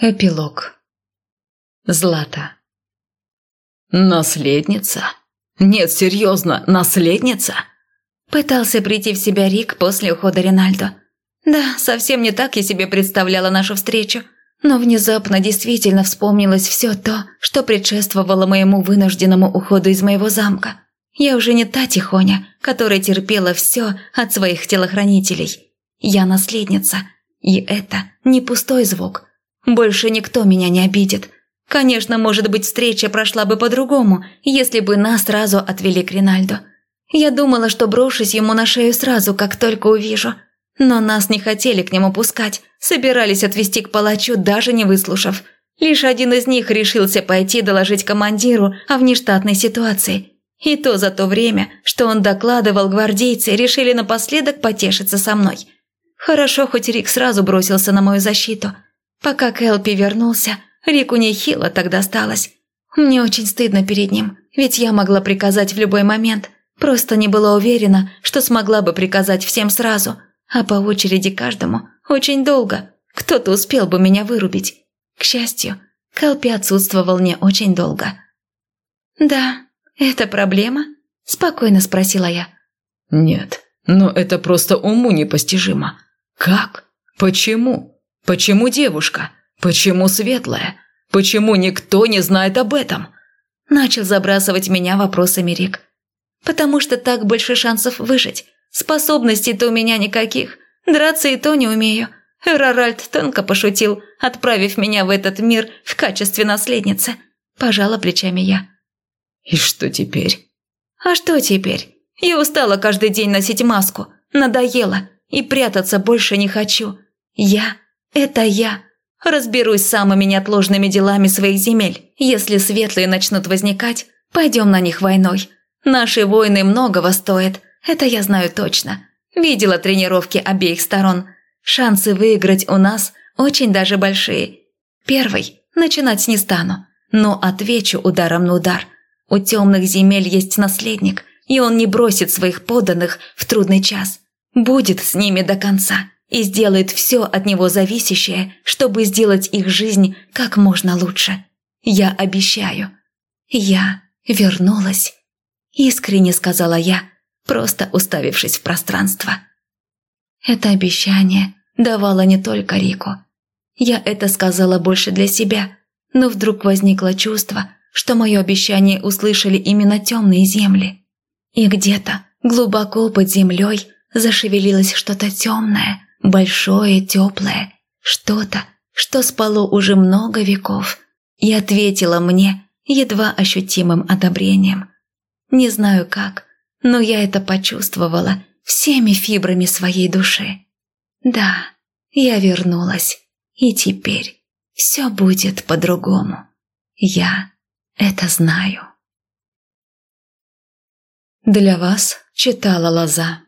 Эпилог. Злата. «Наследница? Нет, серьезно, наследница?» Пытался прийти в себя Рик после ухода Ринальдо. Да, совсем не так я себе представляла нашу встречу. Но внезапно действительно вспомнилось все то, что предшествовало моему вынужденному уходу из моего замка. Я уже не та тихоня, которая терпела все от своих телохранителей. Я наследница, и это не пустой звук – больше никто меня не обидит. Конечно, может быть, встреча прошла бы по-другому, если бы нас сразу отвели к Ринальду. Я думала, что брошусь ему на шею сразу, как только увижу. Но нас не хотели к нему пускать, собирались отвезти к палачу, даже не выслушав. Лишь один из них решился пойти доложить командиру о внештатной ситуации. И то за то время, что он докладывал, гвардейцы решили напоследок потешиться со мной. Хорошо, хоть Рик сразу бросился на мою защиту – Пока Кэлпи вернулся, Рику нехило так досталось. Мне очень стыдно перед ним, ведь я могла приказать в любой момент. Просто не была уверена, что смогла бы приказать всем сразу, а по очереди каждому очень долго. Кто-то успел бы меня вырубить. К счастью, Кэлпи отсутствовал не очень долго. «Да, это проблема?» – спокойно спросила я. «Нет, но это просто уму непостижимо. Как? Почему?» Почему девушка? Почему светлая? Почему никто не знает об этом?» Начал забрасывать меня вопросами Рик. «Потому что так больше шансов выжить. Способностей-то у меня никаких. Драться и то не умею. Роральд тонко пошутил, отправив меня в этот мир в качестве наследницы. Пожала плечами я. «И что теперь?» «А что теперь? Я устала каждый день носить маску. Надоело. И прятаться больше не хочу. Я это я. Разберусь с самыми неотложными делами своих земель. Если светлые начнут возникать, пойдем на них войной. Наши войны многого стоят, это я знаю точно. Видела тренировки обеих сторон. Шансы выиграть у нас очень даже большие. Первый начинать не стану, но отвечу ударом на удар. У темных земель есть наследник, и он не бросит своих подданных в трудный час. Будет с ними до конца и сделает все от него зависящее, чтобы сделать их жизнь как можно лучше. Я обещаю. Я вернулась. Искренне сказала я, просто уставившись в пространство. Это обещание давало не только Рику. Я это сказала больше для себя, но вдруг возникло чувство, что мое обещание услышали именно темные земли. И где-то, глубоко под землей, зашевелилось что-то темное – большое, теплое, что-то, что спало уже много веков, и ответило мне едва ощутимым одобрением. Не знаю как, но я это почувствовала всеми фибрами своей души. Да, я вернулась, и теперь все будет по-другому. Я это знаю. Для вас читала Лоза.